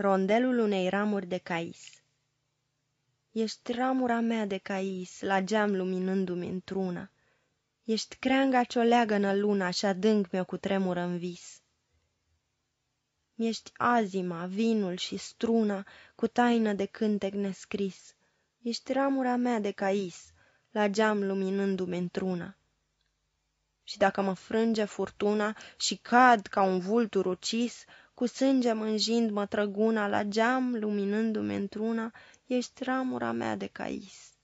Rondelul unei ramuri de cais Ești ramura mea de cais, la geam luminându-mi într-una. Ești creanga ce-o leagănă luna și adânc mi-o cutremură în vis. Ești azima, vinul și struna, cu taină de cântec nescris. Ești ramura mea de cais, la geam luminându-mi într-una. Și dacă mă frânge furtuna și cad ca un vultur ucis, cu sânge mânjind mă trăguna la geam, luminându-mi într-una, ești ramura mea de cais.